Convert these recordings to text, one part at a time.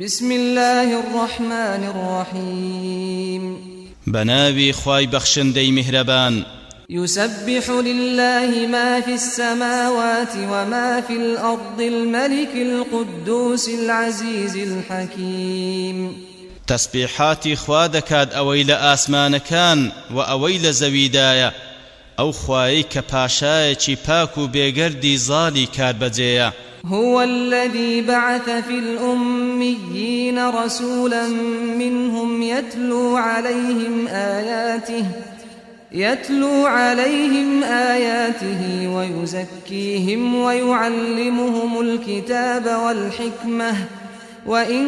بسم الله الرحمن الرحيم. بناوي خواي بخشندي مهربان. يسبح لله ما في السماوات وما في الأرض الملك القدوس العزيز الحكيم. تسبيحاتي خوا دەکات ئەوەی لە ئاسمانەکان و ئەوەی لە زەویدایە. ئەو خوایی کە پاشایەکی پاک هو الذي بعث في الأميين رسولا منهم يتلو عليهم آياته يتلو عليهم آياته ويزكيهم ويعلمهم الكتاب والحكمة وإن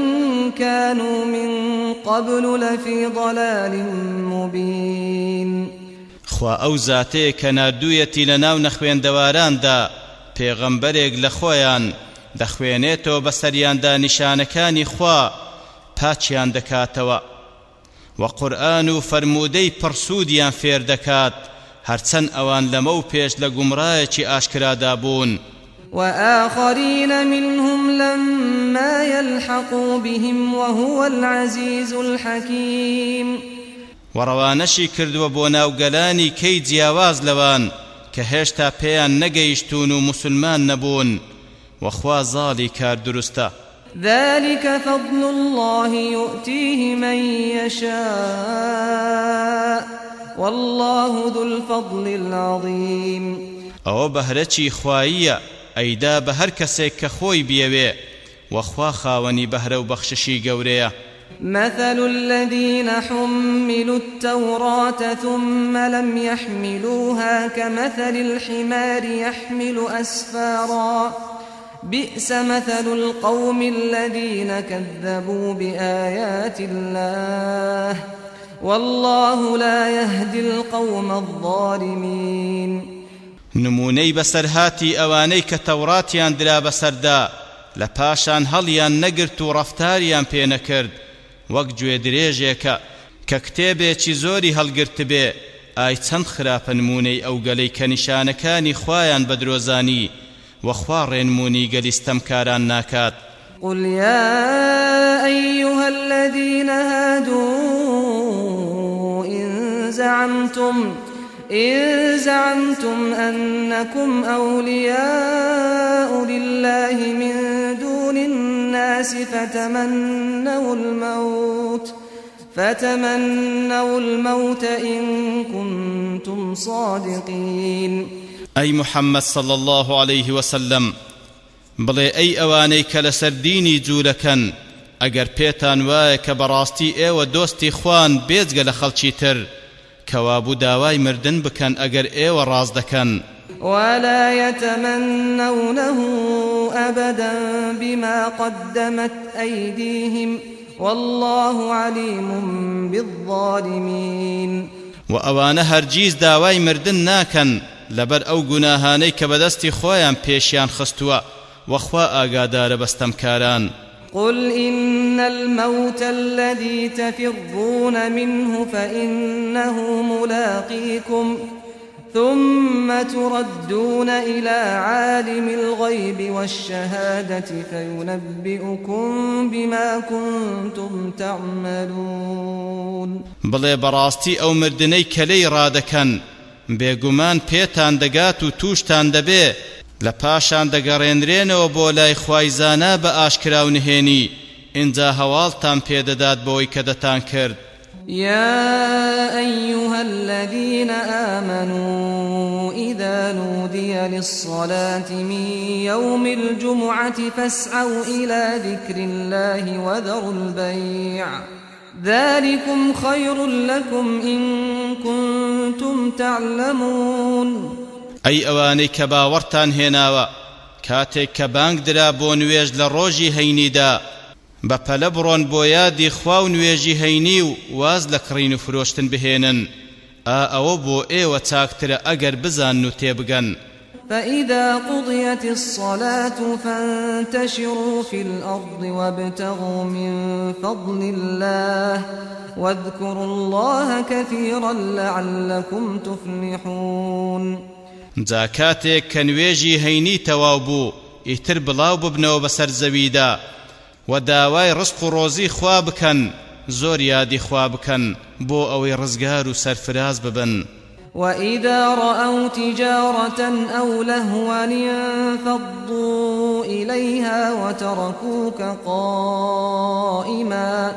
كانوا من قبل لفي ضلال مبين. خوا ئەو زاتەیە کە نردوویەتی لە ناو نەخوێندەواراندا پێغەمبەرێک لە خۆیان دەخوێنێتەوە بەسەریاندا نیشانەکانی خوا پاچیان دەکاتەوە. و قورآن و فرمودەی پڕسوودیان فێر دەکات هەرچەند ئەوان لەمە و پێش لە گومڕایەکی ئاشکرادا بوون. وآخرين منهم لما يلحقوا بهم وهو العزيز الحكيم وڕەوانەشی کردووە بۆ ناوگەلانی کەی جیاواز لەوان کە هێشتا پێیان نەگەیشتون و مسلمان نەبوون وەخوا زاڵی کار دروستە. ذلك فضل الله يؤتيه من يشاء. والله ذو الفضل العظيم. ئەوە بەهرەی خواییە ئەیدا بە هەر کەسێک کە خۆی بیەوێ وەخوا خاوەنی بەهرە و بەخششی گەورەیە. مثل الذين حملوا التوراة ثم لم يحملوها كمثل الحمار يحمل أسفارا. بئس مثل القوم الذين كذبوا بآيات الله. والله لا يهدي القوم الظالمين. نمونەی بەسەرهاتی ئەوانەی کە تەوراتیان درا بەسەردا لە پاشان هەڵیان نەکرد. وەک گوێ درێژێکە کە کتێبێکی زۆری هەڵگرت بێ ئای چەند خراپە نمونەی ئەو گەلەی کە نیشانەکانی خوایان بە درۆزانی وەخوا ڕێنمونی گەلیستەمکاران ناکات. قل يا أيها الذين هادوا إن زعمتم إن زعمتم أنكم أولياء لله من الناس فتمنوا الموت فتمنوا الموت إن كنتم صادقين. أي محمد صلى الله عليه وسلم بڵێ ئەی ئەوانەی کە لەسەر دینی جوولەکەن ئەگەر پێتان وایە کە دۆستی خوان لە خەڵکی تر کەوابوو داوای مردن بکەن ئەگەر ئێوە ڕاز ولا يتمنونه أبدا بما قدمت أيديهم والله عليم بالظالمين. وأوان هرجيز داوای مردن ناکەن لەبەر ئەو گوناهانەی کە بەدەستی خۆیان پێشیان خستووە وەخوا ئاگادارە بەستەمکاران. قل إن الموت الذي تفرون منه فإنه ملاقيكم. ثم تردون إلى عالم الغيب والشهادة فينبئكم بما كنتم تعملون. بڵێ بەڕاستی ئەو مردنەی کەلەی ڕادەکەن بێگومان پێتان دەگات و تووشتان دەبێ لە پاشان دەگەڕێنرێنەوە بۆ لای خوایزانە بە ئاشکرا و نهێنی اینجا هەواڵتان يا أيها الذين آمنوا إذا نودي للصلاة من يوم الجمعة فاسعوا إلى ذكر الله وذروا البيع. ذلكم خير لكم إن كنتم تعلمون. کە باوەڕتان هێناوە کاتێک کە بانگ درا لە ڕۆژی هەینیدا بە پەلە بڕۆن بۆ یادی خوا و نوێژی هەینی و واز لە کڕین و فرۆشتن بهێنن. ئا ئەوە بۆ ئێوە چاکترە ئەگەر بزان و تێبگەن. فإذا قضيت الصلاة فانتشروا في الأرض وابتغوا من فضل الله واذكروا الله كثيرا لعلكم تفلحون. نوێژی هەینی تەواو بوو ئیتر بڵاو ببنەوە بەسەر زەویدا. و داوای ڕزق و ڕۆزی خوا بکەن زۆر یادی خوا بکەن بۆ ئەوەی ڕزگار و ببن. وإذا رأوا تجارة أو لهوا انفضوا إليها وتركوك قائما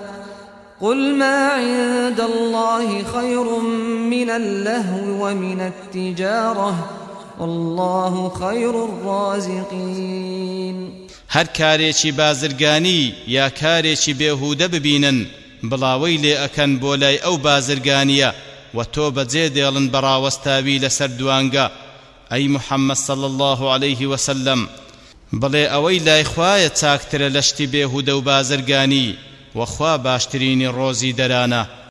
قل ما عند الله خير من اللهو ومن التجارة والله خير الرازقين. هەر کارێکی بازرگانی یا کارێکی بێهودە ببینن بڵاوەی لێ ئەکەن بۆ لای ئەو بازرگانیە و تۆ بەجێ دێڵن بەڕاوەستاوی لەسەر دوانگە. ئەی محەممەد صل الله عليه وسلم بڵێ ئەوەی لای خوایە چاکترە لەشتی بێهودە و بازرگانی وەخوا باشترینی ڕۆزی دەرانە.